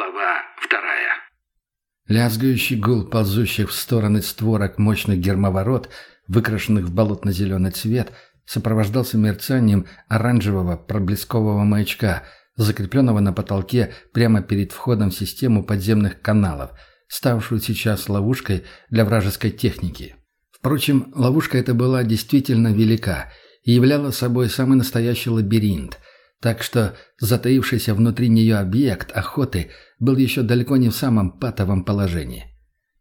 Глава вторая. Лязгающий гул ползущих в стороны створок мощных гермоворот, выкрашенных в болотно-зеленый цвет, сопровождался мерцанием оранжевого проблескового маячка, закрепленного на потолке прямо перед входом в систему подземных каналов, ставшую сейчас ловушкой для вражеской техники. Впрочем, ловушка эта была действительно велика и являла собой самый настоящий лабиринт – так что затаившийся внутри нее объект охоты был еще далеко не в самом патовом положении.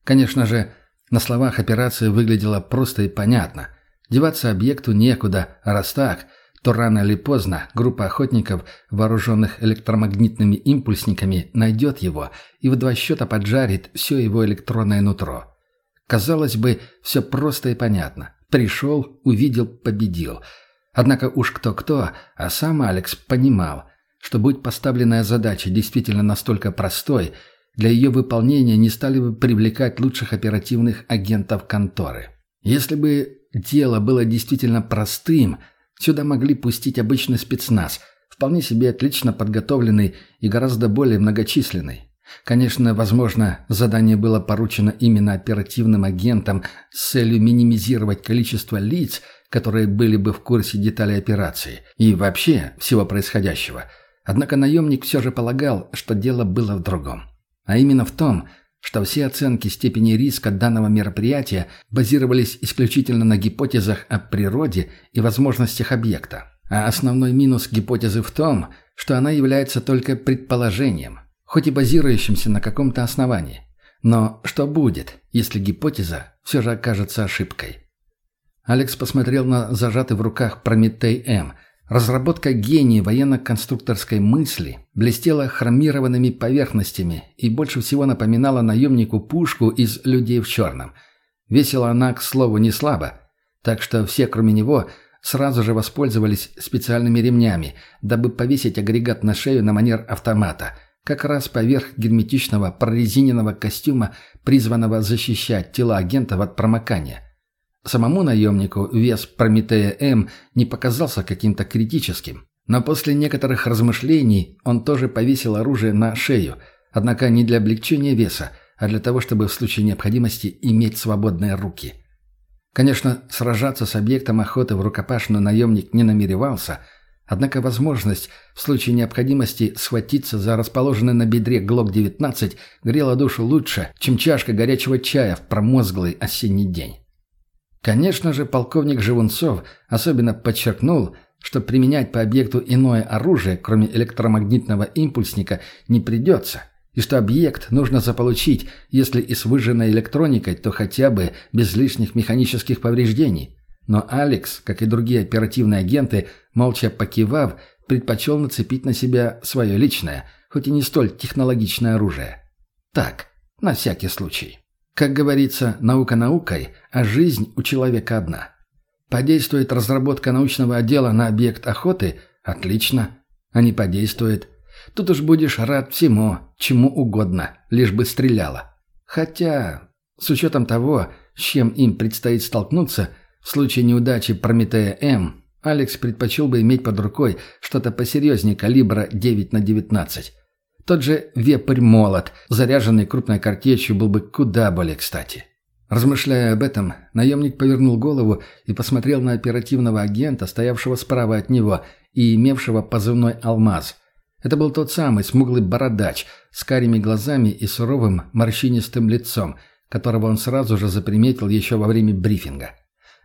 Конечно же, на словах операция выглядела просто и понятно. Деваться объекту некуда, а раз так, то рано или поздно группа охотников, вооруженных электромагнитными импульсниками, найдет его и в два счета поджарит все его электронное нутро. Казалось бы, все просто и понятно. Пришел, увидел, победил – Однако уж кто-кто, а сам Алекс понимал, что будь поставленная задача действительно настолько простой, для ее выполнения не стали бы привлекать лучших оперативных агентов конторы. Если бы дело было действительно простым, сюда могли пустить обычный спецназ, вполне себе отлично подготовленный и гораздо более многочисленный. Конечно, возможно, задание было поручено именно оперативным агентам с целью минимизировать количество лиц – которые были бы в курсе деталей операции и вообще всего происходящего. Однако наемник все же полагал, что дело было в другом. А именно в том, что все оценки степени риска данного мероприятия базировались исключительно на гипотезах о природе и возможностях объекта. А основной минус гипотезы в том, что она является только предположением, хоть и базирующимся на каком-то основании. Но что будет, если гипотеза все же окажется ошибкой? Алекс посмотрел на зажатый в руках Прометей-М. Разработка гения военно-конструкторской мысли блестела хромированными поверхностями и больше всего напоминала наемнику пушку из «Людей в черном». Весила она, к слову, не слабо, так что все, кроме него, сразу же воспользовались специальными ремнями, дабы повесить агрегат на шею на манер автомата, как раз поверх герметичного прорезиненного костюма, призванного защищать тела агентов от промокания – Самому наемнику вес Прометея-М не показался каким-то критическим. Но после некоторых размышлений он тоже повесил оружие на шею, однако не для облегчения веса, а для того, чтобы в случае необходимости иметь свободные руки. Конечно, сражаться с объектом охоты в рукопашную наемник не намеревался, однако возможность в случае необходимости схватиться за расположенный на бедре ГЛОК-19 грела душу лучше, чем чашка горячего чая в промозглый осенний день. Конечно же, полковник Живунцов особенно подчеркнул, что применять по объекту иное оружие, кроме электромагнитного импульсника, не придется, и что объект нужно заполучить, если и с выжженной электроникой, то хотя бы без лишних механических повреждений. Но Алекс, как и другие оперативные агенты, молча покивав, предпочел нацепить на себя свое личное, хоть и не столь технологичное оружие. Так, на всякий случай. Как говорится, наука наукой, а жизнь у человека одна. Подействует разработка научного отдела на объект охоты – отлично. А не подействует. Тут уж будешь рад всему, чему угодно, лишь бы стреляло. Хотя, с учетом того, с чем им предстоит столкнуться, в случае неудачи Прометея-М, Алекс предпочел бы иметь под рукой что-то посерьезнее калибра 9 на 19. Тот же вепрь-молот, заряженный крупной картечью, был бы куда более кстати. Размышляя об этом, наемник повернул голову и посмотрел на оперативного агента, стоявшего справа от него и имевшего позывной «Алмаз». Это был тот самый смуглый бородач с карими глазами и суровым морщинистым лицом, которого он сразу же заприметил еще во время брифинга.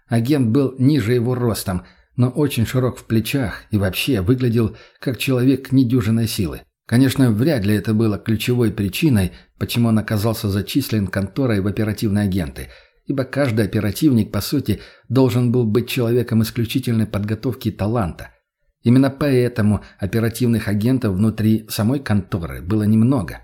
Агент был ниже его ростом, но очень широк в плечах и вообще выглядел как человек недюжинной силы. Конечно, вряд ли это было ключевой причиной, почему он оказался зачислен конторой в оперативные агенты, ибо каждый оперативник, по сути, должен был быть человеком исключительной подготовки и таланта. Именно поэтому оперативных агентов внутри самой конторы было немного.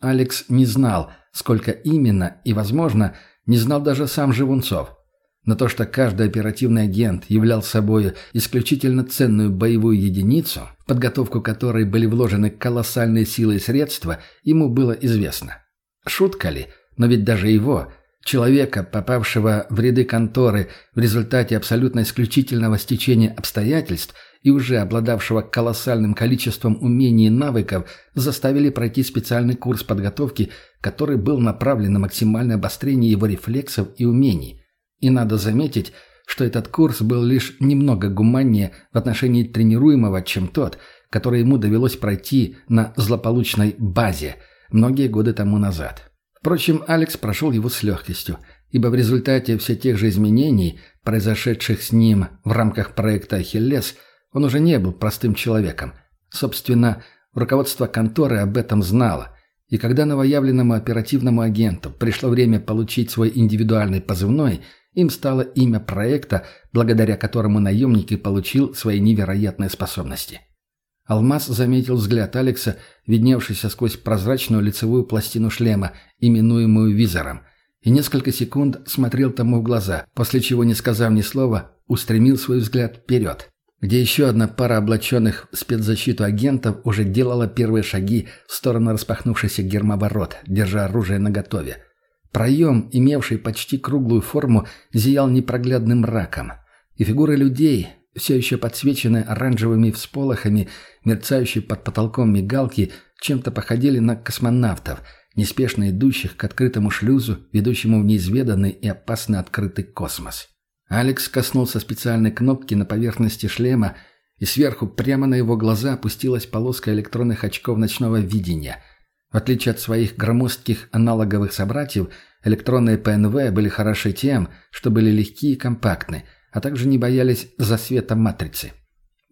Алекс не знал, сколько именно, и, возможно, не знал даже сам Живунцов – но то, что каждый оперативный агент являл собой исключительно ценную боевую единицу, в подготовку которой были вложены колоссальные силы и средства, ему было известно. Шутка ли, но ведь даже его, Человека, попавшего в ряды конторы в результате абсолютно исключительного стечения обстоятельств и уже обладавшего колоссальным количеством умений и навыков, заставили пройти специальный курс подготовки, который был направлен на максимальное обострение его рефлексов и умений. И надо заметить, что этот курс был лишь немного гуманнее в отношении тренируемого, чем тот, который ему довелось пройти на злополучной базе многие годы тому назад. Впрочем, Алекс прошел его с легкостью, ибо в результате все тех же изменений, произошедших с ним в рамках проекта «Ахиллес», он уже не был простым человеком. Собственно, руководство конторы об этом знало, и когда новоявленному оперативному агенту пришло время получить свой индивидуальный позывной, им стало имя проекта, благодаря которому наемник и получил свои невероятные способности. Алмаз заметил взгляд Алекса, видневшийся сквозь прозрачную лицевую пластину шлема, именуемую визором, и несколько секунд смотрел тому в глаза, после чего, не сказав ни слова, устремил свой взгляд вперед, где еще одна пара облаченных в спецзащиту агентов уже делала первые шаги в сторону распахнувшихся гермоворот, держа оружие наготове. Проем, имевший почти круглую форму, зиял непроглядным мраком, и фигуры людей, все еще подсвеченные оранжевыми всполохами, мерцающие под потолком мигалки, чем-то походили на космонавтов, неспешно идущих к открытому шлюзу, ведущему в неизведанный и опасно открытый космос. Алекс коснулся специальной кнопки на поверхности шлема, и сверху прямо на его глаза опустилась полоска электронных очков ночного видения. В отличие от своих громоздких аналоговых собратьев, электронные ПНВ были хороши тем, что были легкие и компактны – а также не боялись засвета матрицы.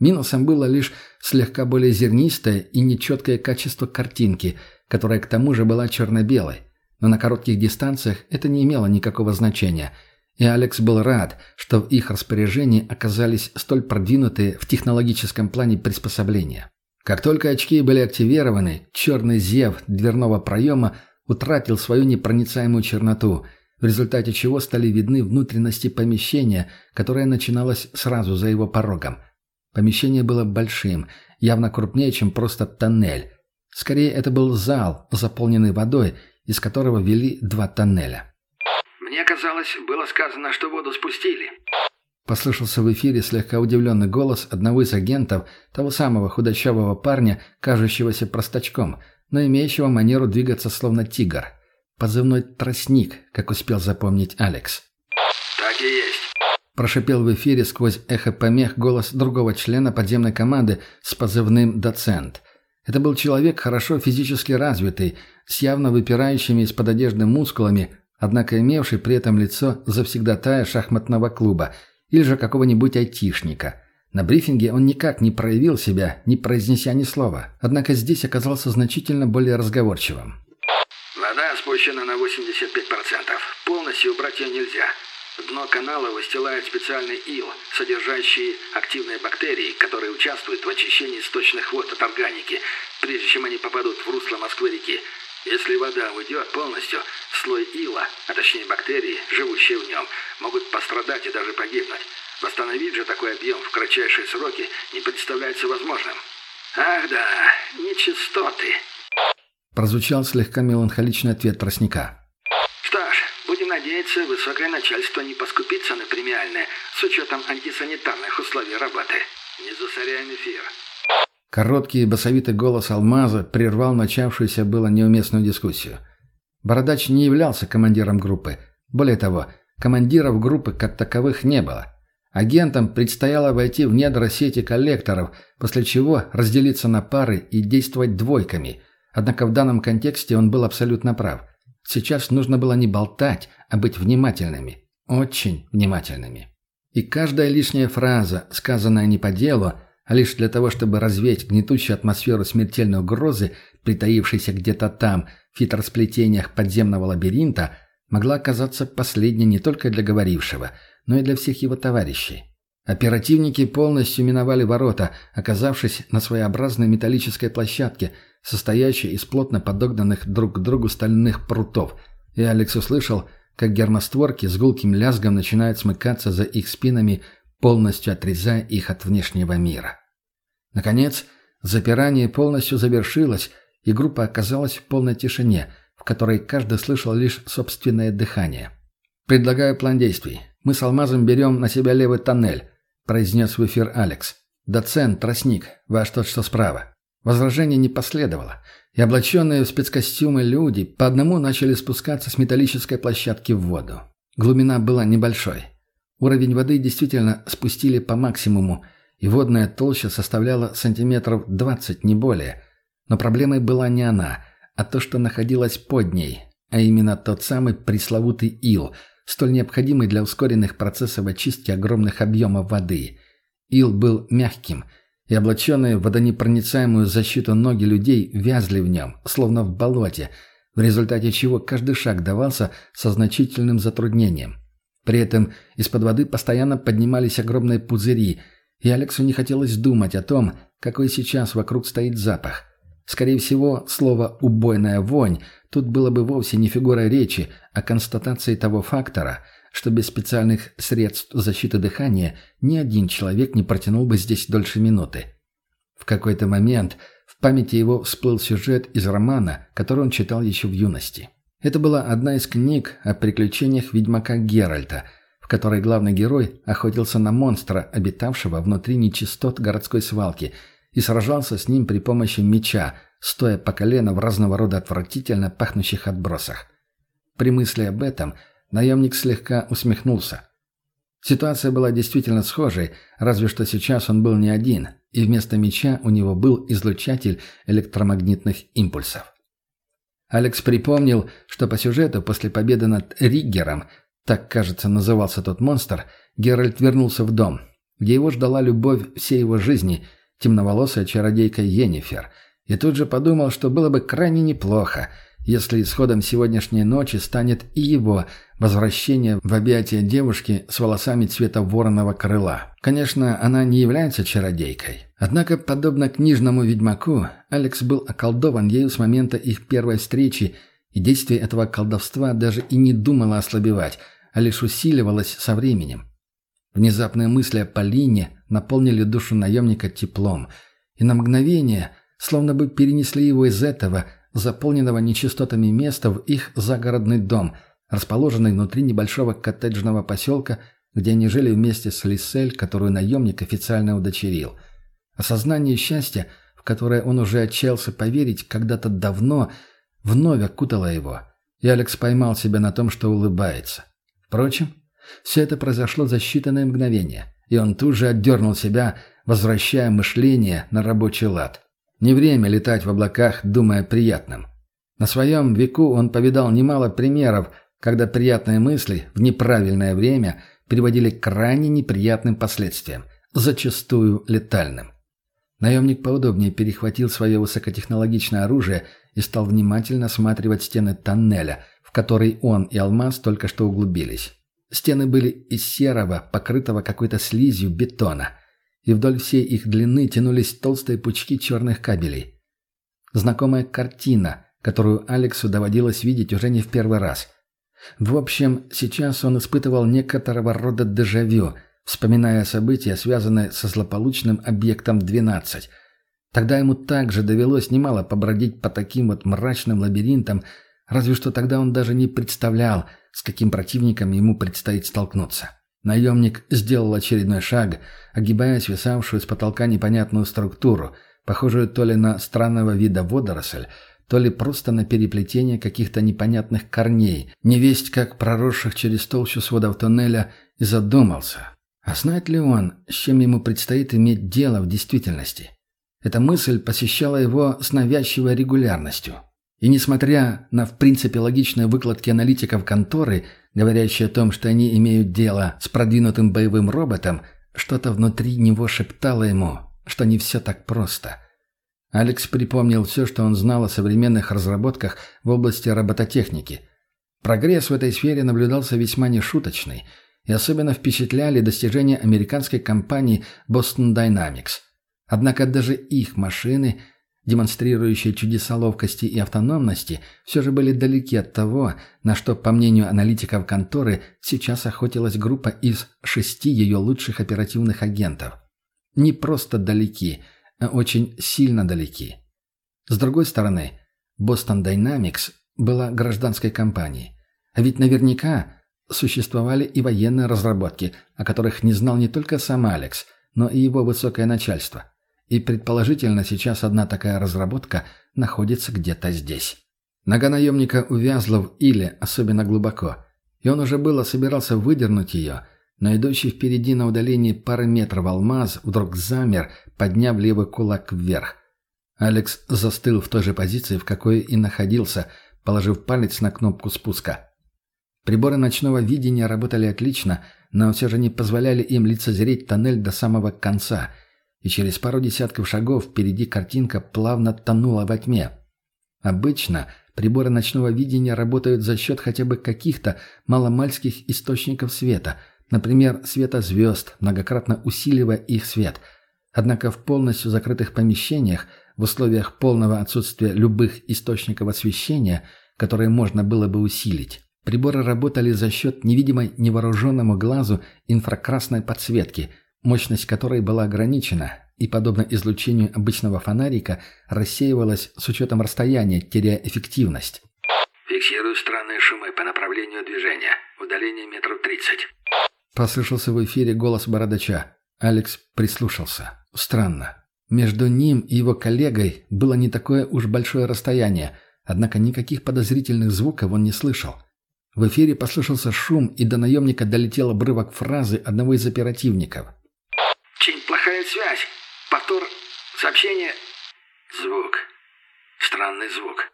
Минусом было лишь слегка более зернистое и нечеткое качество картинки, которая к тому же была черно-белой. Но на коротких дистанциях это не имело никакого значения, и Алекс был рад, что в их распоряжении оказались столь продвинутые в технологическом плане приспособления. Как только очки были активированы, черный зев дверного проема утратил свою непроницаемую черноту – в результате чего стали видны внутренности помещения, которое начиналось сразу за его порогом. Помещение было большим, явно крупнее, чем просто тоннель. Скорее, это был зал, заполненный водой, из которого вели два тоннеля. «Мне казалось, было сказано, что воду спустили». Послышался в эфире слегка удивленный голос одного из агентов, того самого худощавого парня, кажущегося простачком, но имеющего манеру двигаться словно тигр. Позывной «Тростник», как успел запомнить Алекс. «Так и есть», – прошипел в эфире сквозь эхо помех голос другого члена подземной команды с позывным «Доцент». Это был человек хорошо физически развитый, с явно выпирающими из-под одежды мускулами, однако имевший при этом лицо завсегдатая шахматного клуба или же какого-нибудь айтишника. На брифинге он никак не проявил себя, не произнеся ни слова, однако здесь оказался значительно более разговорчивым. Вода спущена на 85%. Полностью убрать ее нельзя. Дно канала выстилает специальный ил, содержащий активные бактерии, которые участвуют в очищении сточных вод от органики, прежде чем они попадут в русло Москвы-реки. Если вода уйдет полностью, слой ила, а точнее бактерии, живущие в нем, могут пострадать и даже погибнуть. Восстановить же такой объем в кратчайшие сроки не представляется возможным. Ах да, нечистоты. Прозвучал слегка меланхоличный ответ тростника. Что ж, будем надеяться, высокое начальство не поскупится на премиальное с учетом антисанитарных условий работы. Не засоряем эфир. Короткий басовитый голос Алмаза прервал начавшуюся было неуместную дискуссию. Бородач не являлся командиром группы. Более того, командиров группы как таковых не было. Агентам предстояло войти в недра сети коллекторов, после чего разделиться на пары и действовать двойками – Однако в данном контексте он был абсолютно прав. Сейчас нужно было не болтать, а быть внимательными. Очень внимательными. И каждая лишняя фраза, сказанная не по делу, а лишь для того, чтобы развеять гнетущую атмосферу смертельной угрозы, притаившейся где-то там, в хитросплетениях подземного лабиринта, могла оказаться последней не только для говорившего, но и для всех его товарищей. Оперативники полностью миновали ворота, оказавшись на своеобразной металлической площадке – состоящий из плотно подогнанных друг к другу стальных прутов, и Алекс услышал, как гермостворки с гулким лязгом начинают смыкаться за их спинами, полностью отрезая их от внешнего мира. Наконец, запирание полностью завершилось, и группа оказалась в полной тишине, в которой каждый слышал лишь собственное дыхание. «Предлагаю план действий. Мы с Алмазом берем на себя левый тоннель», — произнес в эфир Алекс. «Доцент, тростник, ваш тот, что справа». Возражений не последовало, и облаченные в спецкостюмы люди по одному начали спускаться с металлической площадки в воду. Глубина была небольшой. Уровень воды действительно спустили по максимуму, и водная толща составляла сантиметров 20, не более. Но проблемой была не она, а то, что находилось под ней, а именно тот самый пресловутый ил, столь необходимый для ускоренных процессов очистки огромных объемов воды. Ил был мягким, и облаченные в водонепроницаемую защиту ноги людей вязли в нем, словно в болоте, в результате чего каждый шаг давался со значительным затруднением. При этом из-под воды постоянно поднимались огромные пузыри, и Алексу не хотелось думать о том, какой сейчас вокруг стоит запах. Скорее всего, слово «убойная вонь» тут было бы вовсе не фигурой речи, а констатацией того фактора, что без специальных средств защиты дыхания ни один человек не протянул бы здесь дольше минуты. В какой-то момент в памяти его всплыл сюжет из романа, который он читал еще в юности. Это была одна из книг о приключениях ведьмака Геральта, в которой главный герой охотился на монстра, обитавшего внутри нечистот городской свалки, и сражался с ним при помощи меча, стоя по колено в разного рода отвратительно пахнущих отбросах. При мысли об этом наемник слегка усмехнулся. Ситуация была действительно схожей, разве что сейчас он был не один, и вместо меча у него был излучатель электромагнитных импульсов. Алекс припомнил, что по сюжету после победы над Риггером, так, кажется, назывался тот монстр, Геральт вернулся в дом, где его ждала любовь всей его жизни, темноволосая чародейка Йеннифер, и тут же подумал, что было бы крайне неплохо, если исходом сегодняшней ночи станет и его возвращение в объятия девушки с волосами цвета вороного крыла. Конечно, она не является чародейкой. Однако, подобно книжному ведьмаку, Алекс был околдован ею с момента их первой встречи, и действие этого колдовства даже и не думало ослабевать, а лишь усиливалось со временем. Внезапные мысли о Полине наполнили душу наемника теплом, и на мгновение словно бы перенесли его из этого – заполненного нечистотами места в их загородный дом, расположенный внутри небольшого коттеджного поселка, где они жили вместе с Лисель, которую наемник официально удочерил. Осознание счастья, в которое он уже отчаялся поверить когда-то давно, вновь окутало его, и Алекс поймал себя на том, что улыбается. Впрочем, все это произошло за считанные мгновения, и он тут же отдернул себя, возвращая мышление на рабочий лад. Не время летать в облаках, думая приятным. На своем веку он повидал немало примеров, когда приятные мысли в неправильное время приводили к крайне неприятным последствиям, зачастую летальным. Наемник поудобнее перехватил свое высокотехнологичное оружие и стал внимательно осматривать стены тоннеля, в который он и Алмаз только что углубились. Стены были из серого, покрытого какой-то слизью бетона – и вдоль всей их длины тянулись толстые пучки черных кабелей. Знакомая картина, которую Алексу доводилось видеть уже не в первый раз. В общем, сейчас он испытывал некоторого рода дежавю, вспоминая события, связанные со злополучным объектом 12. Тогда ему также довелось немало побродить по таким вот мрачным лабиринтам, разве что тогда он даже не представлял, с каким противником ему предстоит столкнуться. Наемник сделал очередной шаг, огибая свисавшую с потолка непонятную структуру, похожую то ли на странного вида водоросль, то ли просто на переплетение каких-то непонятных корней, невесть как проросших через толщу сводов туннеля, и задумался. А знает ли он, с чем ему предстоит иметь дело в действительности? Эта мысль посещала его с навязчивой регулярностью. И несмотря на в принципе логичные выкладки аналитиков конторы – говорящий о том, что они имеют дело с продвинутым боевым роботом, что-то внутри него шептало ему, что не все так просто. Алекс припомнил все, что он знал о современных разработках в области робототехники. Прогресс в этой сфере наблюдался весьма нешуточный, и особенно впечатляли достижения американской компании Boston Dynamics. Однако даже их машины – демонстрирующие чудеса ловкости и автономности, все же были далеки от того, на что, по мнению аналитиков конторы, сейчас охотилась группа из шести ее лучших оперативных агентов. Не просто далеки, а очень сильно далеки. С другой стороны, Boston Dynamics была гражданской компанией. А ведь наверняка Существовали и военные разработки, о которых не знал не только сам Алекс, но и его высокое начальство. И предположительно сейчас одна такая разработка находится где-то здесь. Нога наемника увязла в иле особенно глубоко, и он уже было собирался выдернуть ее, но идущий впереди на удалении пары метров алмаз вдруг замер, подняв левый кулак вверх. Алекс застыл в той же позиции, в какой и находился, положив палец на кнопку спуска. Приборы ночного видения работали отлично, но все же не позволяли им лицезреть тоннель до самого конца, и через пару десятков шагов впереди картинка плавно тонула во тьме. Обычно приборы ночного видения работают за счет хотя бы каких-то маломальских источников света, например, света звезд, многократно усиливая их свет. Однако в полностью закрытых помещениях, в условиях полного отсутствия любых источников освещения, которые можно было бы усилить, приборы работали за счет невидимой невооруженному глазу инфракрасной подсветки, мощность которой была ограничена, и, подобно излучению обычного фонарика, рассеивалась с учетом расстояния, теряя эффективность. «Фиксирую странные шумы по направлению движения. Удаление метров тридцать». Послышался в эфире голос бородача. Алекс прислушался. Странно. Между ним и его коллегой было не такое уж большое расстояние, однако никаких подозрительных звуков он не слышал. В эфире послышался шум, и до наемника долетел обрывок фразы одного из оперативников. «Очень плохая связь. Повтор. Сообщение. Звук. Странный звук.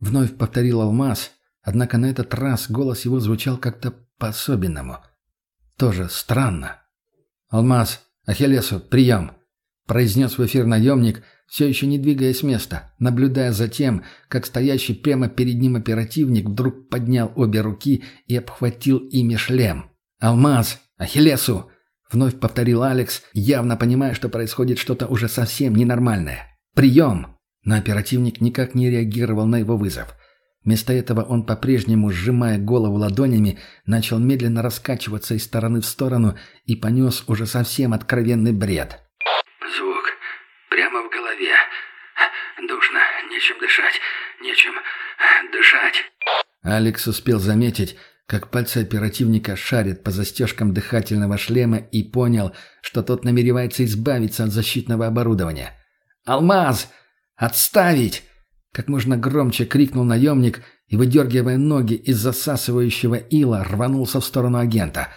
Вновь повторил Алмаз, однако на этот раз голос его звучал как-то по-особенному. Тоже странно. «Алмаз, Ахиллесу, прием!» произнес в эфир наемник, все еще не двигаясь с места, наблюдая за тем, как стоящий прямо перед ним оперативник вдруг поднял обе руки и обхватил ими шлем. «Алмаз! Ахиллесу! Вновь повторил Алекс, явно понимая, что происходит что-то уже совсем ненормальное. «Прием!» Но оперативник никак не реагировал на его вызов. Вместо этого он, по-прежнему сжимая голову ладонями, начал медленно раскачиваться из стороны в сторону и понес уже совсем откровенный бред. «Звук. Прямо в голове. Душно. Нечем дышать. Нечем дышать». Алекс успел заметить, как пальцы оперативника шарят по застежкам дыхательного шлема и понял, что тот намеревается избавиться от защитного оборудования. «Алмаз! Отставить!» Как можно громче крикнул наемник и, выдергивая ноги из засасывающего ила, рванулся в сторону агента.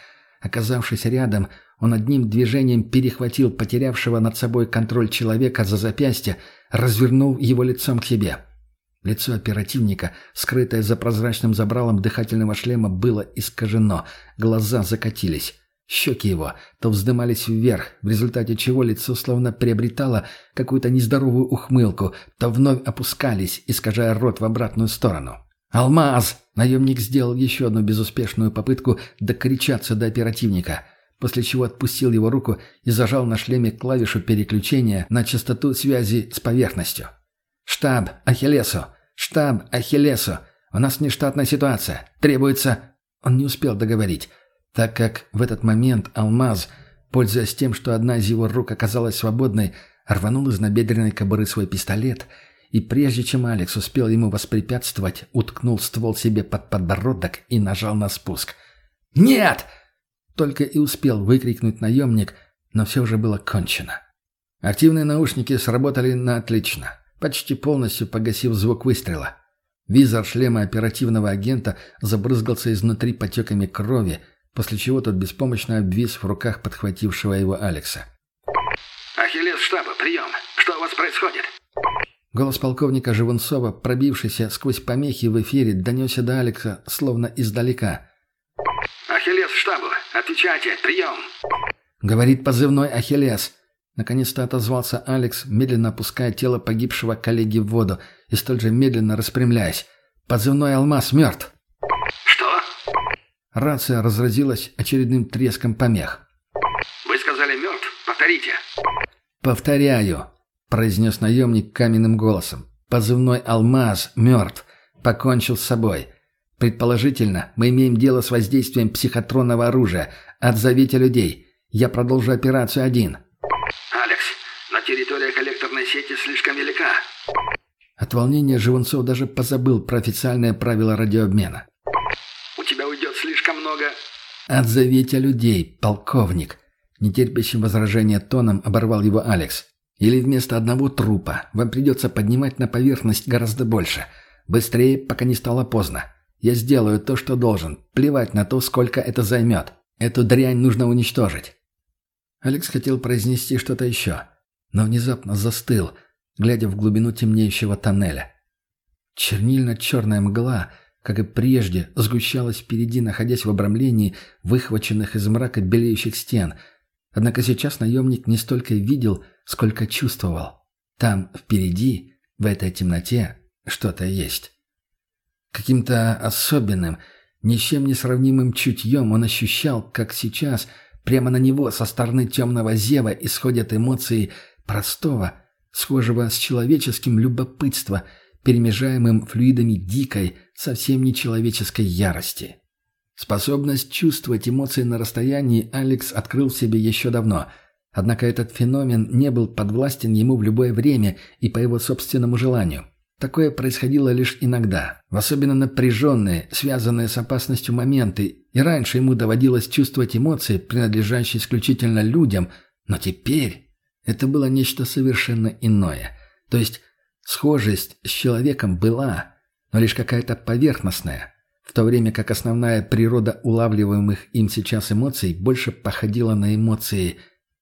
Оказавшись рядом, он одним движением перехватил потерявшего над собой контроль человека за запястье, развернул его лицом к себе. Лицо оперативника, скрытое за прозрачным забралом дыхательного шлема, было искажено, глаза закатились. Щеки его то вздымались вверх, в результате чего лицо словно приобретало какую-то нездоровую ухмылку, то вновь опускались, искажая рот в обратную сторону. «Алмаз!» Наемник сделал еще одну безуспешную попытку докричаться до оперативника, после чего отпустил его руку и зажал на шлеме клавишу переключения на частоту связи с поверхностью. «Штаб! Ахиллесу! «Штаб, Ахиллесу! У нас нештатная ситуация. Требуется...» Он не успел договорить, так как в этот момент Алмаз, пользуясь тем, что одна из его рук оказалась свободной, рванул из набедренной кобуры свой пистолет и, прежде чем Алекс успел ему воспрепятствовать, уткнул ствол себе под подбородок и нажал на спуск. «Нет!» Только и успел выкрикнуть наемник, но все уже было кончено. Активные наушники сработали на отлично почти полностью погасив звук выстрела. Визор шлема оперативного агента забрызгался изнутри потеками крови, после чего тот беспомощно обвис в руках подхватившего его Алекса. «Ахиллес штаба, прием! Что у вас происходит?» Голос полковника Живунцова, пробившийся сквозь помехи в эфире, донесся до Алекса словно издалека. «Ахиллес штабу! Отвечайте! Прием!» Говорит позывной «Ахиллес». Наконец-то отозвался Алекс, медленно опуская тело погибшего коллеги в воду и столь же медленно распрямляясь. Позывной «Алмаз» мертв. «Что?» Рация разразилась очередным треском помех. «Вы сказали мертв? Повторите». «Повторяю», — произнес наемник каменным голосом. «Позывной «Алмаз» мертв. Покончил с собой. Предположительно, мы имеем дело с воздействием психотронного оружия. Отзовите людей. Я продолжу операцию один». Территория коллекторной сети слишком велика. От волнения Живунцов даже позабыл про официальное правило радиообмена. У тебя уйдет слишком много «Отзовите людей, полковник!» Нетерпящим возражения тоном оборвал его Алекс. «Или вместо одного трупа вам придется поднимать на поверхность гораздо больше. Быстрее, пока не стало поздно. Я сделаю то, что должен. Плевать на то, сколько это займет. Эту дрянь нужно уничтожить». Алекс хотел произнести что-то еще, но внезапно застыл, глядя в глубину темнеющего тоннеля. Чернильно-черная мгла, как и прежде, сгущалась впереди, находясь в обрамлении выхваченных из мрака белеющих стен. Однако сейчас наемник не столько видел, сколько чувствовал. Там, впереди, в этой темноте, что-то есть. Каким-то особенным, ни с чем не сравнимым чутьем он ощущал, как сейчас прямо на него со стороны темного зева исходят эмоции простого, схожего с человеческим любопытства, перемежаемым флюидами дикой, совсем нечеловеческой ярости. Способность чувствовать эмоции на расстоянии Алекс открыл в себе еще давно, однако этот феномен не был подвластен ему в любое время и по его собственному желанию. Такое происходило лишь иногда, в особенно напряженные, связанные с опасностью моменты, и раньше ему доводилось чувствовать эмоции, принадлежащие исключительно людям, но теперь это было нечто совершенно иное. То есть схожесть с человеком была, но лишь какая-то поверхностная, в то время как основная природа улавливаемых им сейчас эмоций больше походила на эмоции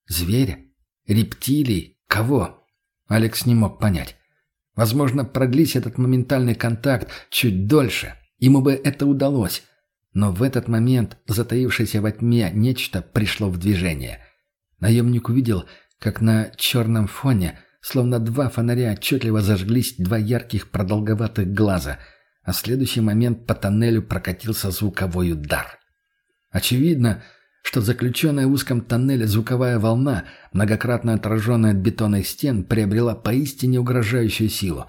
зверя, рептилий, кого? Алекс не мог понять. Возможно, продлись этот моментальный контакт чуть дольше. Ему бы это удалось. Но в этот момент затаившееся во тьме нечто пришло в движение. Наемник увидел, как на черном фоне, словно два фонаря, отчетливо зажглись два ярких продолговатых глаза, а в следующий момент по тоннелю прокатился звуковой удар. Очевидно, что заключенная в узком тоннеле звуковая волна, многократно отраженная от бетонных стен, приобрела поистине угрожающую силу.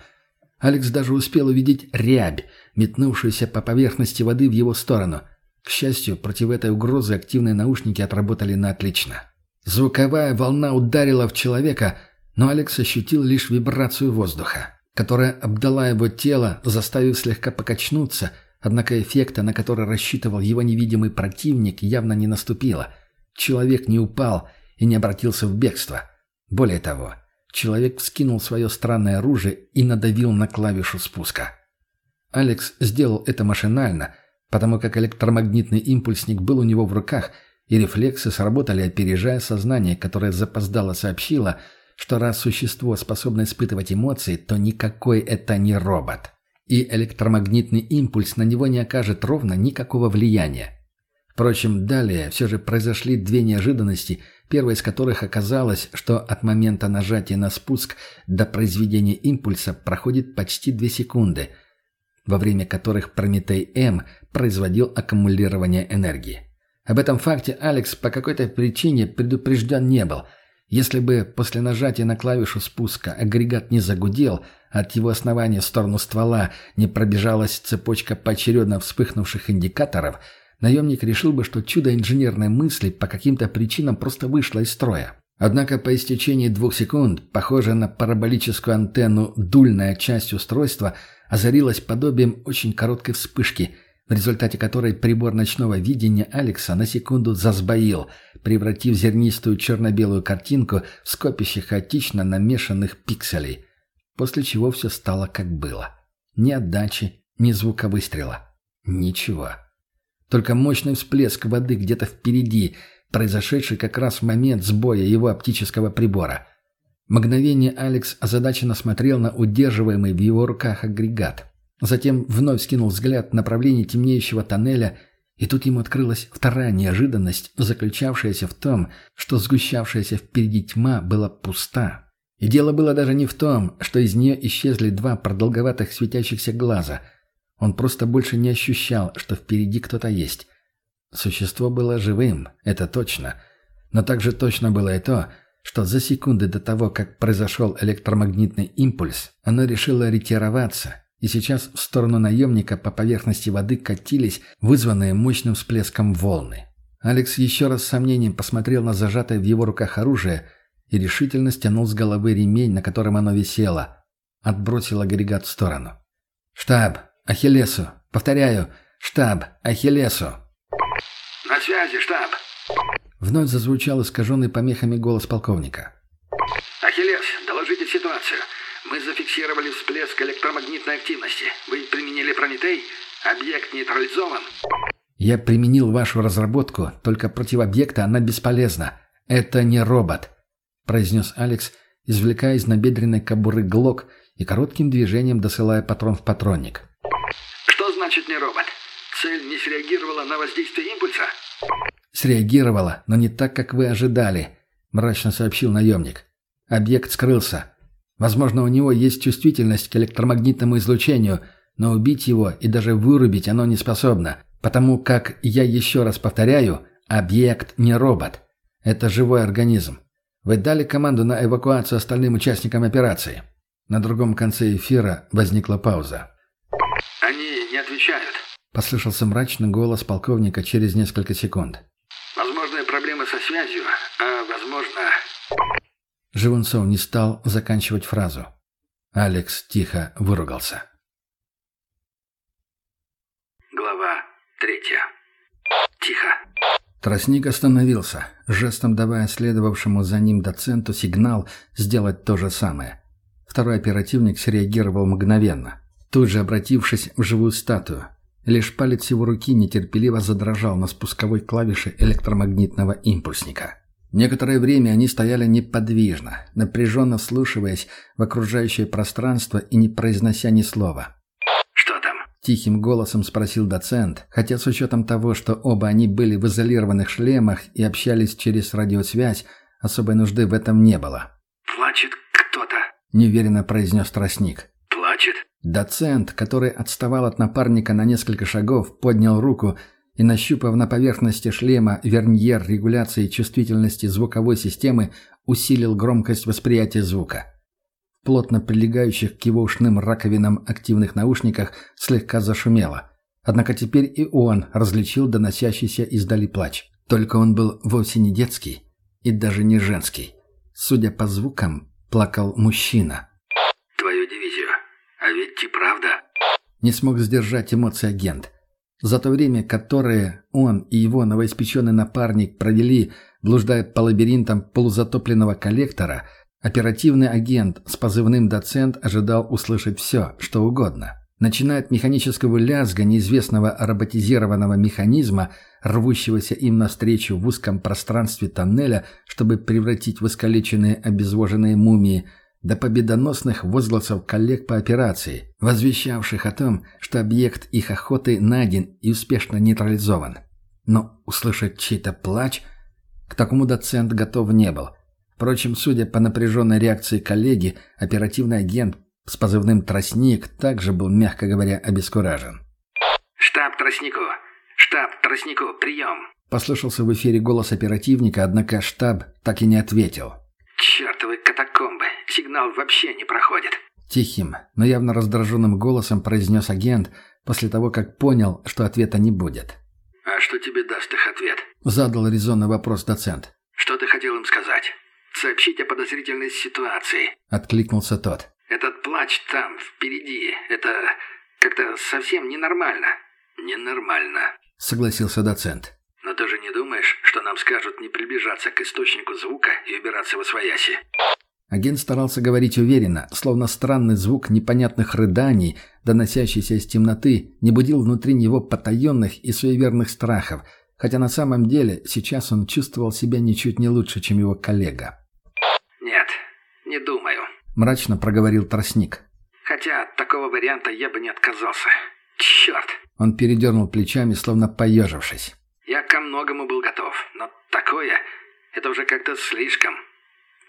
Алекс даже успел увидеть рябь, метнувшуюся по поверхности воды в его сторону. К счастью, против этой угрозы активные наушники отработали на отлично. Звуковая волна ударила в человека, но Алекс ощутил лишь вибрацию воздуха, которая обдала его тело, заставив слегка покачнуться – Однако эффекта, на который рассчитывал его невидимый противник, явно не наступило. Человек не упал и не обратился в бегство. Более того, человек вскинул свое странное оружие и надавил на клавишу спуска. Алекс сделал это машинально, потому как электромагнитный импульсник был у него в руках, и рефлексы сработали, опережая сознание, которое запоздало сообщило, что раз существо способно испытывать эмоции, то никакой это не робот и электромагнитный импульс на него не окажет ровно никакого влияния. Впрочем, далее все же произошли две неожиданности, первая из которых оказалась, что от момента нажатия на спуск до произведения импульса проходит почти две секунды, во время которых Прометей-М производил аккумулирование энергии. Об этом факте Алекс по какой-то причине предупрежден не был – если бы после нажатия на клавишу спуска агрегат не загудел, от его основания в сторону ствола не пробежалась цепочка поочередно вспыхнувших индикаторов, наемник решил бы, что чудо инженерной мысли по каким-то причинам просто вышло из строя. Однако по истечении двух секунд, похожая на параболическую антенну дульная часть устройства озарилась подобием очень короткой вспышки – в результате которой прибор ночного видения Алекса на секунду засбоил, превратив зернистую черно-белую картинку в скопище хаотично намешанных пикселей, после чего все стало как было. Ни отдачи, ни звука выстрела. Ничего. Только мощный всплеск воды где-то впереди, произошедший как раз в момент сбоя его оптического прибора. Мгновение Алекс озадаченно смотрел на удерживаемый в его руках агрегат. Затем вновь скинул взгляд в направлении темнеющего тоннеля, и тут ему открылась вторая неожиданность, заключавшаяся в том, что сгущавшаяся впереди тьма была пуста. И дело было даже не в том, что из нее исчезли два продолговатых светящихся глаза. Он просто больше не ощущал, что впереди кто-то есть. Существо было живым, это точно. Но также точно было и то, что за секунды до того, как произошел электромагнитный импульс, оно решило ретироваться – и сейчас в сторону наемника по поверхности воды катились вызванные мощным всплеском волны. Алекс еще раз с сомнением посмотрел на зажатое в его руках оружие и решительно стянул с головы ремень, на котором оно висело. Отбросил агрегат в сторону. «Штаб! Ахиллесу! Повторяю! Штаб! Ахиллесу!» На связи, штаб. Вновь зазвучал искаженный помехами голос полковника. Ахиллес, доложите ситуацию. Мы зафиксировали всплеск электромагнитной активности. Вы применили Прометей? Объект нейтрализован? Я применил вашу разработку, только против объекта она бесполезна. Это не робот, произнес Алекс, извлекая из набедренной кобуры глок и коротким движением досылая патрон в патронник. Что значит не робот? Цель не среагировала на воздействие импульса? Среагировала, но не так, как вы ожидали, мрачно сообщил наемник. Объект скрылся. Возможно, у него есть чувствительность к электромагнитному излучению, но убить его и даже вырубить оно не способно, потому как, я еще раз повторяю, объект не робот. Это живой организм. Вы дали команду на эвакуацию остальным участникам операции. На другом конце эфира возникла пауза. «Они не отвечают», — послышался мрачный голос полковника через несколько секунд. «Возможные проблемы со связью, а, возможно...» Живунцов не стал заканчивать фразу. Алекс тихо выругался. Глава третья. Тихо. Тростник остановился, жестом давая следовавшему за ним доценту сигнал сделать то же самое. Второй оперативник среагировал мгновенно, тут же обратившись в живую статую. Лишь палец его руки нетерпеливо задрожал на спусковой клавише электромагнитного импульсника. Некоторое время они стояли неподвижно, напряженно вслушиваясь в окружающее пространство и не произнося ни слова. «Что там?» – тихим голосом спросил доцент, хотя с учетом того, что оба они были в изолированных шлемах и общались через радиосвязь, особой нужды в этом не было. «Плачет кто-то», – неуверенно произнес тростник. «Плачет?» Доцент, который отставал от напарника на несколько шагов, поднял руку – и, нащупав на поверхности шлема верньер регуляции чувствительности звуковой системы, усилил громкость восприятия звука. В плотно прилегающих к его ушным раковинам активных наушниках слегка зашумело. Однако теперь и он различил доносящийся издали плач. Только он был вовсе не детский и даже не женский. Судя по звукам, плакал мужчина. «Твою дивизию. А ведь и правда...» Не смог сдержать эмоции агент – за то время, которое он и его новоиспеченный напарник провели, блуждая по лабиринтам полузатопленного коллектора, оперативный агент с позывным «Доцент» ожидал услышать все, что угодно. Начиная от механического лязга неизвестного роботизированного механизма, рвущегося им навстречу в узком пространстве тоннеля, чтобы превратить в искалеченные обезвоженные мумии – до победоносных возгласов коллег по операции, возвещавших о том, что объект их охоты найден и успешно нейтрализован. Но услышать чей-то плач к такому доцент готов не был. Впрочем, судя по напряженной реакции коллеги, оперативный агент с позывным «Тростник» также был, мягко говоря, обескуражен. «Штаб Тростнику! Штаб Тростнику! Прием!» Послышался в эфире голос оперативника, однако штаб так и не ответил. «Чертовы катакомбы! Сигнал вообще не проходит!» Тихим, но явно раздраженным голосом произнес агент после того, как понял, что ответа не будет. «А что тебе даст их ответ?» Задал резонный вопрос доцент. «Что ты хотел им сказать? Сообщить о подозрительной ситуации?» Откликнулся тот. «Этот плач там, впереди, это как-то совсем ненормально». «Ненормально», — согласился доцент. «Но ты же не думаешь, что нам скажут не приближаться к источнику звука и убираться в освояси?» Агент старался говорить уверенно, словно странный звук непонятных рыданий, доносящийся из темноты, не будил внутри него потаенных и суеверных страхов, хотя на самом деле сейчас он чувствовал себя ничуть не лучше, чем его коллега. «Нет, не думаю», — мрачно проговорил тростник. «Хотя от такого варианта я бы не отказался. Черт!» Он передернул плечами, словно поежившись. «Я ко многому был готов, но такое — это уже как-то слишком.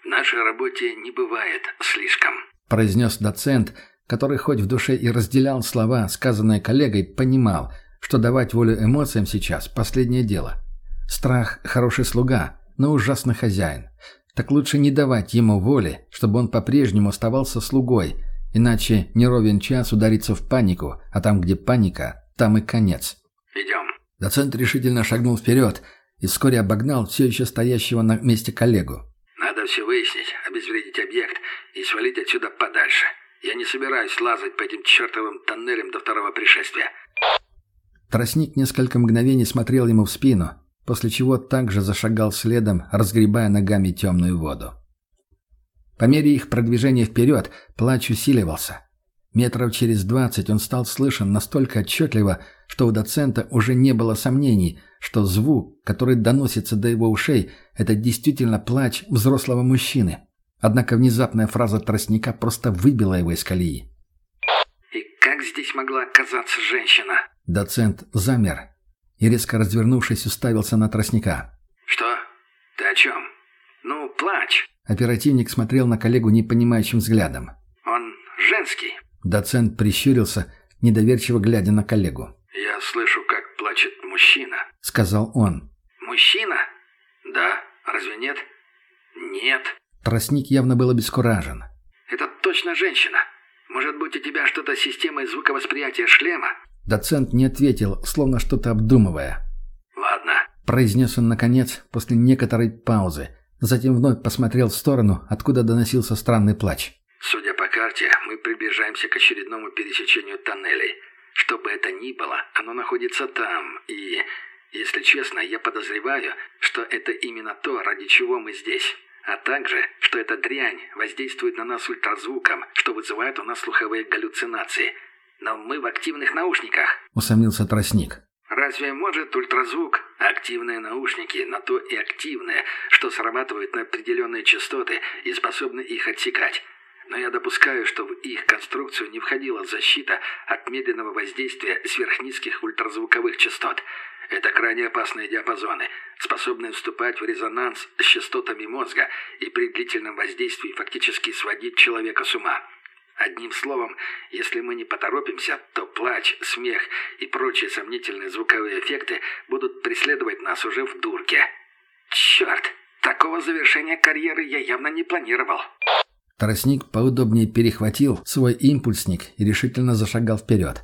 В нашей работе не бывает слишком», — произнес доцент, который хоть в душе и разделял слова, сказанные коллегой, понимал, что давать волю эмоциям сейчас — последнее дело. Страх — хороший слуга, но ужасный хозяин. Так лучше не давать ему воли, чтобы он по-прежнему оставался слугой, иначе не ровен час удариться в панику, а там, где паника, там и конец. Доцент решительно шагнул вперед и вскоре обогнал все еще стоящего на месте коллегу. Надо все выяснить, обезвредить объект и свалить отсюда подальше. Я не собираюсь лазать по этим чертовым тоннелям до второго пришествия». Тростник несколько мгновений смотрел ему в спину, после чего также зашагал следом, разгребая ногами темную воду. По мере их продвижения вперед плач усиливался. Метров через двадцать он стал слышен настолько отчетливо, что у доцента уже не было сомнений, что звук, который доносится до его ушей, это действительно плач взрослого мужчины. Однако внезапная фраза тростника просто выбила его из колеи. «И как здесь могла оказаться женщина?» Доцент замер и, резко развернувшись, уставился на тростника. «Что? Ты о чем? Ну, плач!» Оперативник смотрел на коллегу непонимающим взглядом. «Он женский?» Доцент прищурился, недоверчиво глядя на коллегу. «Я слышу, как плачет мужчина», — сказал он. «Мужчина? Да, разве нет?» «Нет». Тростник явно был обескуражен. «Это точно женщина. Может быть, у тебя что-то с системой звуковосприятия шлема?» Доцент не ответил, словно что-то обдумывая. «Ладно», — произнес он наконец, после некоторой паузы. Затем вновь посмотрел в сторону, откуда доносился странный плач. «Судя по карте, мы приближаемся к очередному пересечению тоннелей. Что бы это ни было, оно находится там, и, если честно, я подозреваю, что это именно то, ради чего мы здесь. А также, что эта дрянь воздействует на нас ультразвуком, что вызывает у нас слуховые галлюцинации. Но мы в активных наушниках. Усомнился тростник. Разве может ультразвук, активные наушники, на то и активные, что срабатывают на определенные частоты и способны их отсекать? Но я допускаю, что в их конструкцию не входила защита от медленного воздействия сверхнизких ультразвуковых частот. Это крайне опасные диапазоны, способные вступать в резонанс с частотами мозга и при длительном воздействии фактически сводить человека с ума. Одним словом, если мы не поторопимся, то плач, смех и прочие сомнительные звуковые эффекты будут преследовать нас уже в дурке. Черт, такого завершения карьеры я явно не планировал. Тростник поудобнее перехватил свой импульсник и решительно зашагал вперед.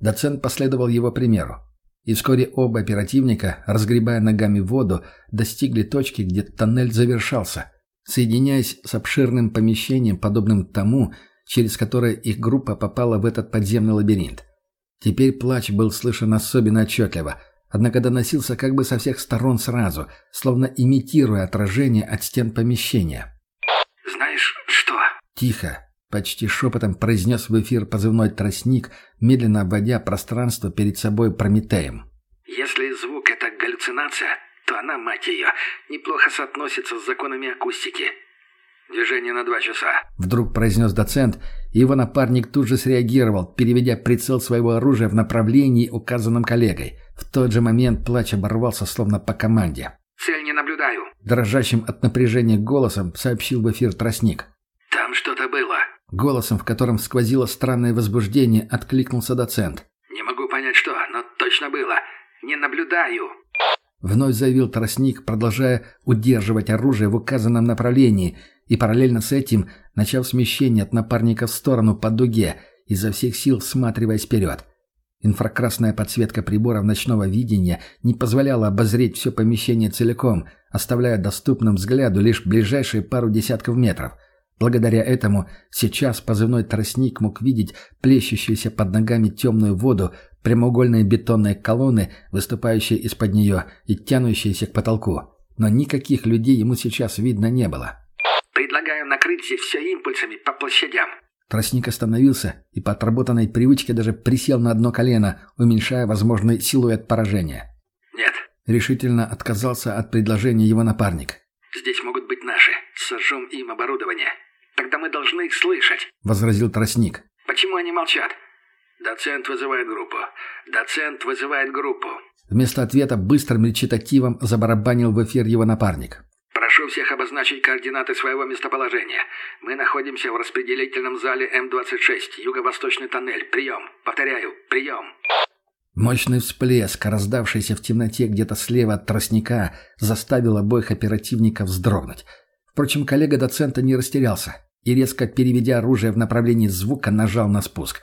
Доцент последовал его примеру. И вскоре оба оперативника, разгребая ногами воду, достигли точки, где тоннель завершался, соединяясь с обширным помещением, подобным тому, через которое их группа попала в этот подземный лабиринт. Теперь плач был слышен особенно отчетливо, однако доносился как бы со всех сторон сразу, словно имитируя отражение от стен помещения. «Знаешь что?» Тихо, почти шепотом произнес в эфир позывной тростник, медленно обводя пространство перед собой Прометеем. «Если звук — это галлюцинация, то она, мать ее, неплохо соотносится с законами акустики. Движение на два часа». Вдруг произнес доцент, и его напарник тут же среагировал, переведя прицел своего оружия в направлении, указанном коллегой. В тот же момент плач оборвался, словно по команде. «Цель не наблюдаю», — дрожащим от напряжения голосом сообщил в эфир тростник. «Там что-то было». Голосом, в котором сквозило странное возбуждение, откликнулся доцент. «Не могу понять, что, но точно было. Не наблюдаю». Вновь заявил тростник, продолжая удерживать оружие в указанном направлении и параллельно с этим начав смещение от напарника в сторону по дуге, изо всех сил всматриваясь вперед. Инфракрасная подсветка приборов ночного видения не позволяла обозреть все помещение целиком, оставляя доступным взгляду лишь ближайшие пару десятков метров. Благодаря этому сейчас позывной тростник мог видеть плещущуюся под ногами темную воду, прямоугольные бетонные колонны, выступающие из-под нее и тянущиеся к потолку. Но никаких людей ему сейчас видно не было. «Предлагаю накрыть здесь все импульсами по площадям», Тростник остановился и по отработанной привычке даже присел на одно колено, уменьшая возможный силуэт поражения. «Нет». Решительно отказался от предложения его напарник. «Здесь могут быть наши. Сожжем им оборудование. Тогда мы должны их слышать», — возразил Тростник. «Почему они молчат?» «Доцент вызывает группу. Доцент вызывает группу». Вместо ответа быстрым речитативом забарабанил в эфир его напарник. «Прошу всех обозначить координаты своего местоположения. Мы находимся в распределительном зале М-26, юго-восточный тоннель. Прием. Повторяю, прием». Мощный всплеск, раздавшийся в темноте где-то слева от тростника, заставил обоих оперативников вздрогнуть. Впрочем, коллега доцента не растерялся и, резко переведя оружие в направлении звука, нажал на спуск.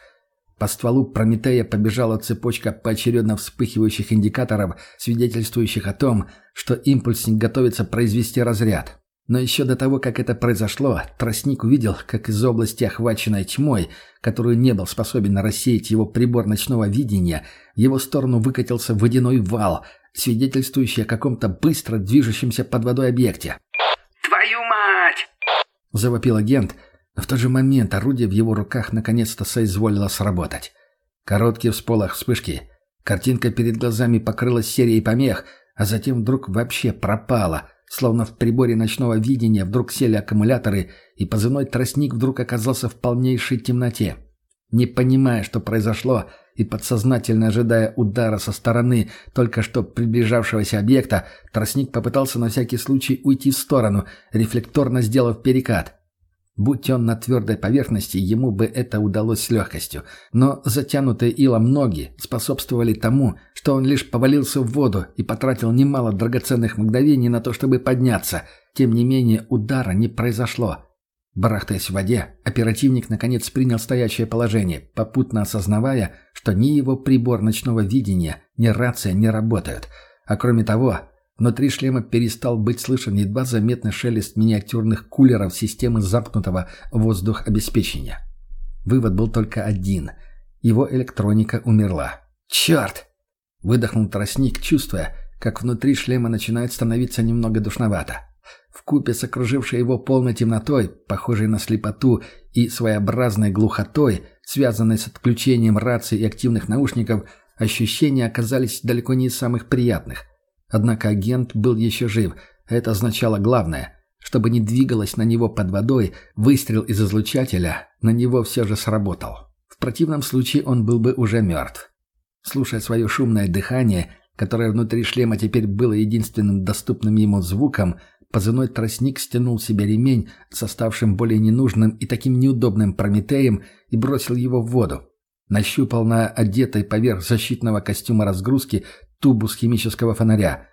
По стволу Прометея побежала цепочка поочередно вспыхивающих индикаторов, свидетельствующих о том, что импульсник готовится произвести разряд. Но еще до того, как это произошло, тростник увидел, как из области, охваченной тьмой, которую не был способен рассеять его прибор ночного видения, в его сторону выкатился водяной вал, свидетельствующий о каком-то быстро движущемся под водой объекте. «Твою мать!» — завопил агент, но в тот же момент орудие в его руках наконец-то соизволило сработать. Короткий всполох вспышки. Картинка перед глазами покрылась серией помех, а затем вдруг вообще пропала — Словно в приборе ночного видения вдруг сели аккумуляторы, и позывной тростник вдруг оказался в полнейшей темноте. Не понимая, что произошло, и подсознательно ожидая удара со стороны только что приближавшегося объекта, тростник попытался на всякий случай уйти в сторону, рефлекторно сделав перекат. Будь он на твердой поверхности, ему бы это удалось с легкостью. Но затянутые илом ноги способствовали тому, что он лишь повалился в воду и потратил немало драгоценных мгновений на то, чтобы подняться. Тем не менее, удара не произошло. Барахтаясь в воде, оперативник наконец принял стоящее положение, попутно осознавая, что ни его прибор ночного видения, ни рация не работают. А кроме того, Внутри шлема перестал быть слышен едва заметный шелест миниатюрных кулеров системы замкнутого воздухобеспечения. Вывод был только один. Его электроника умерла. «Черт!» — выдохнул тростник, чувствуя, как внутри шлема начинает становиться немного душновато. В купе с окружившей его полной темнотой, похожей на слепоту, и своеобразной глухотой, связанной с отключением рации и активных наушников, ощущения оказались далеко не из самых приятных. Однако агент был еще жив. Это означало главное. Чтобы не двигалось на него под водой, выстрел из излучателя на него все же сработал. В противном случае он был бы уже мертв. Слушая свое шумное дыхание, которое внутри шлема теперь было единственным доступным ему звуком, позывной тростник стянул себе ремень с оставшим более ненужным и таким неудобным Прометеем и бросил его в воду. Нащупал на одетой поверх защитного костюма разгрузки тубус химического фонаря.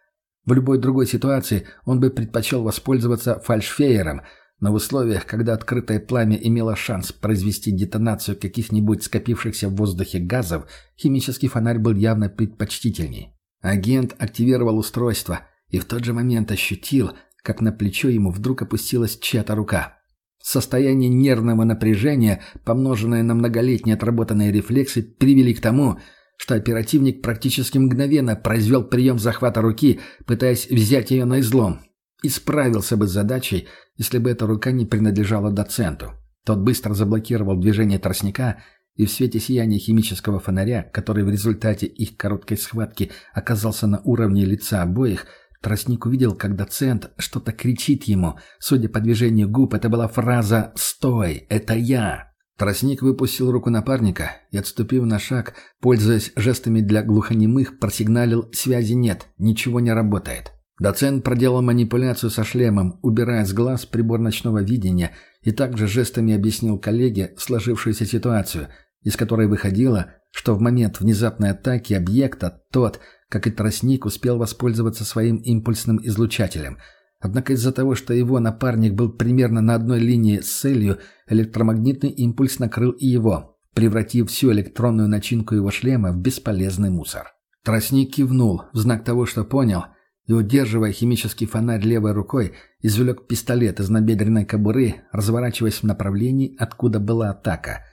В любой другой ситуации он бы предпочел воспользоваться фальшфеером, но в условиях, когда открытое пламя имело шанс произвести детонацию каких-нибудь скопившихся в воздухе газов, химический фонарь был явно предпочтительней. Агент активировал устройство и в тот же момент ощутил, как на плечо ему вдруг опустилась чья-то рука. Состояние нервного напряжения, помноженное на многолетние отработанные рефлексы, привели к тому, что оперативник практически мгновенно произвел прием захвата руки, пытаясь взять ее на излом. И справился бы с задачей, если бы эта рука не принадлежала доценту. Тот быстро заблокировал движение тростника, и в свете сияния химического фонаря, который в результате их короткой схватки оказался на уровне лица обоих, тростник увидел, как доцент что-то кричит ему. Судя по движению губ, это была фраза «Стой! Это я!» Тростник выпустил руку напарника и, отступив на шаг, пользуясь жестами для глухонемых, просигналил «связи нет, ничего не работает». Доцент проделал манипуляцию со шлемом, убирая с глаз прибор ночного видения, и также жестами объяснил коллеге сложившуюся ситуацию, из которой выходило, что в момент внезапной атаки объекта тот, как и тростник, успел воспользоваться своим импульсным излучателем – Однако из-за того, что его напарник был примерно на одной линии с целью, электромагнитный импульс накрыл и его, превратив всю электронную начинку его шлема в бесполезный мусор. Тростник кивнул в знак того, что понял, и, удерживая химический фонарь левой рукой, извлек пистолет из набедренной кобуры, разворачиваясь в направлении, откуда была атака.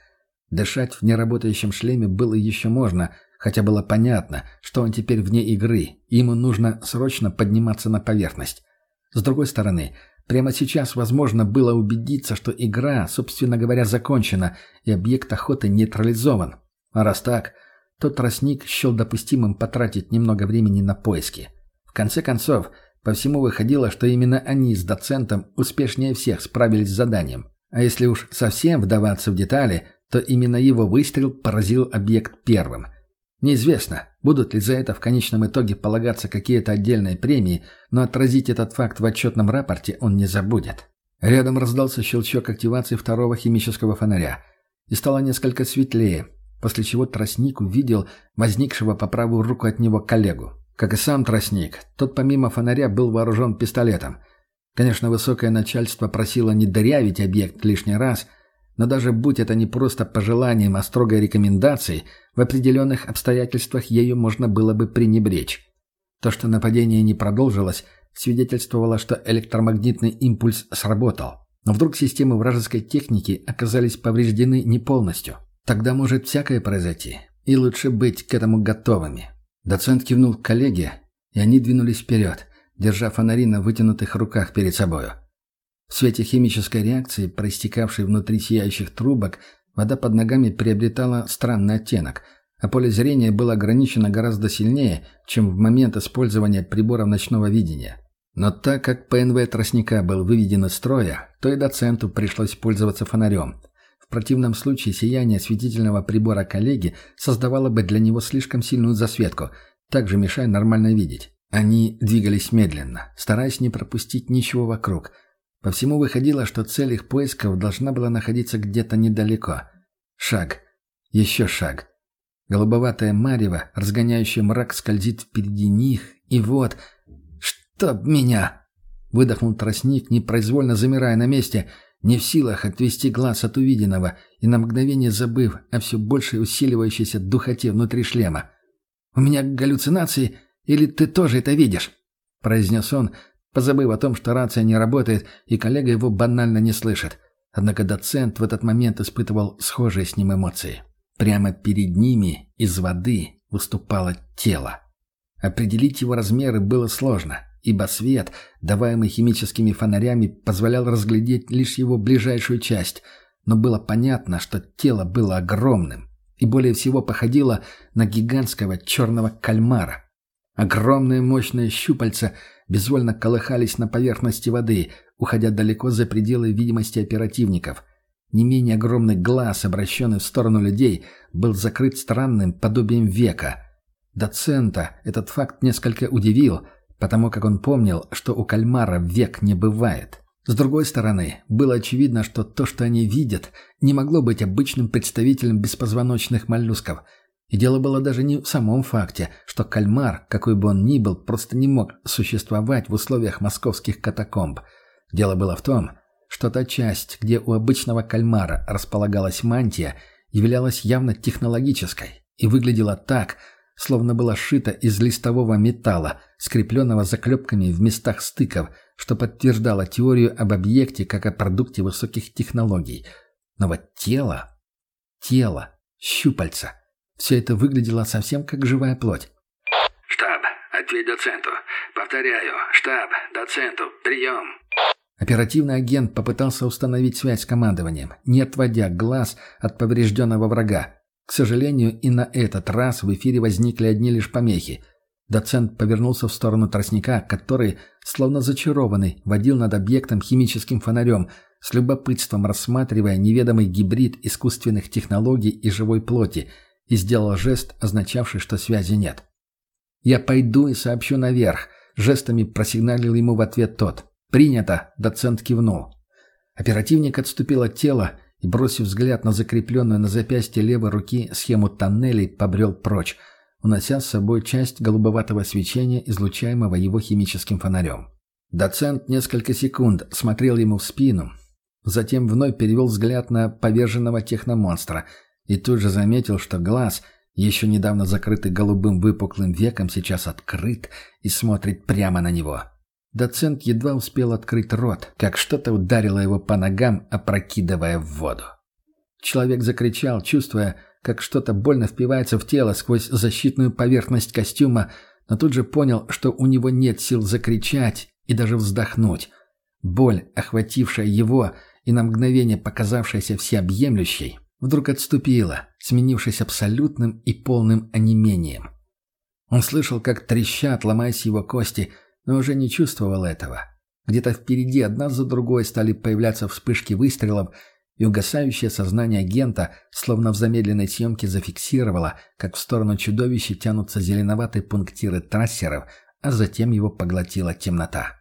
Дышать в неработающем шлеме было еще можно, хотя было понятно, что он теперь вне игры, и ему нужно срочно подниматься на поверхность. С другой стороны, прямо сейчас возможно было убедиться, что игра, собственно говоря, закончена, и объект охоты нейтрализован. А раз так, то тростник счел допустимым потратить немного времени на поиски. В конце концов, по всему выходило, что именно они с доцентом успешнее всех справились с заданием. А если уж совсем вдаваться в детали, то именно его выстрел поразил объект первым – Неизвестно, будут ли за это в конечном итоге полагаться какие-то отдельные премии, но отразить этот факт в отчетном рапорте он не забудет. Рядом раздался щелчок активации второго химического фонаря. И стало несколько светлее, после чего тростник увидел возникшего по правую руку от него коллегу. Как и сам тростник, тот помимо фонаря был вооружен пистолетом. Конечно, высокое начальство просило не дырявить объект лишний раз – но даже будь это не просто пожеланием, а строгой рекомендацией, в определенных обстоятельствах ею можно было бы пренебречь. То, что нападение не продолжилось, свидетельствовало, что электромагнитный импульс сработал. Но вдруг системы вражеской техники оказались повреждены не полностью. Тогда может всякое произойти. И лучше быть к этому готовыми. Доцент кивнул к коллеге, и они двинулись вперед, держа фонари на вытянутых руках перед собою. В свете химической реакции, проистекавшей внутри сияющих трубок, вода под ногами приобретала странный оттенок, а поле зрения было ограничено гораздо сильнее, чем в момент использования приборов ночного видения. Но так как ПНВ тростника был выведен из строя, то и доценту пришлось пользоваться фонарем. В противном случае сияние осветительного прибора коллеги создавало бы для него слишком сильную засветку, также мешая нормально видеть. Они двигались медленно, стараясь не пропустить ничего вокруг – по всему выходило, что цель их поисков должна была находиться где-то недалеко. Шаг. Еще шаг. Голубоватая марево, разгоняющая мрак, скользит впереди них, и вот... «Чтоб меня!» Выдохнул тростник, непроизвольно замирая на месте, не в силах отвести глаз от увиденного и на мгновение забыв о все большей усиливающейся духоте внутри шлема. «У меня галлюцинации, или ты тоже это видишь?» произнес он, позабыв о том, что рация не работает и коллега его банально не слышит. Однако доцент в этот момент испытывал схожие с ним эмоции. Прямо перед ними из воды выступало тело. Определить его размеры было сложно, ибо свет, даваемый химическими фонарями, позволял разглядеть лишь его ближайшую часть, но было понятно, что тело было огромным и более всего походило на гигантского черного кальмара. Огромные мощные щупальца – безвольно колыхались на поверхности воды, уходя далеко за пределы видимости оперативников. Не менее огромный глаз, обращенный в сторону людей, был закрыт странным подобием века. Доцента этот факт несколько удивил, потому как он помнил, что у кальмара век не бывает. С другой стороны, было очевидно, что то, что они видят, не могло быть обычным представителем беспозвоночных моллюсков – и дело было даже не в самом факте, что кальмар, какой бы он ни был, просто не мог существовать в условиях московских катакомб. Дело было в том, что та часть, где у обычного кальмара располагалась мантия, являлась явно технологической и выглядела так, словно была сшита из листового металла, скрепленного заклепками в местах стыков, что подтверждало теорию об объекте как о продукте высоких технологий. Но вот тело... Тело, щупальца, все это выглядело совсем как живая плоть. «Штаб, ответь доценту. Повторяю, штаб, доценту, прием!» Оперативный агент попытался установить связь с командованием, не отводя глаз от поврежденного врага. К сожалению, и на этот раз в эфире возникли одни лишь помехи. Доцент повернулся в сторону тростника, который, словно зачарованный, водил над объектом химическим фонарем, с любопытством рассматривая неведомый гибрид искусственных технологий и живой плоти – и сделал жест, означавший, что связи нет. «Я пойду и сообщу наверх», — жестами просигналил ему в ответ тот. «Принято», — доцент кивнул. Оперативник отступил от тела и, бросив взгляд на закрепленную на запястье левой руки схему тоннелей, побрел прочь, унося с собой часть голубоватого свечения, излучаемого его химическим фонарем. Доцент несколько секунд смотрел ему в спину, затем вновь перевел взгляд на поверженного техномонстра — и тут же заметил, что глаз, еще недавно закрытый голубым выпуклым веком, сейчас открыт и смотрит прямо на него. Доцент едва успел открыть рот, как что-то ударило его по ногам, опрокидывая в воду. Человек закричал, чувствуя, как что-то больно впивается в тело сквозь защитную поверхность костюма, но тут же понял, что у него нет сил закричать и даже вздохнуть. Боль, охватившая его и на мгновение показавшаяся всеобъемлющей, вдруг отступила, сменившись абсолютным и полным онемением. Он слышал, как трещат, ломаясь его кости, но уже не чувствовал этого. Где-то впереди одна за другой стали появляться вспышки выстрелов, и угасающее сознание агента, словно в замедленной съемке, зафиксировало, как в сторону чудовища тянутся зеленоватые пунктиры трассеров, а затем его поглотила темнота.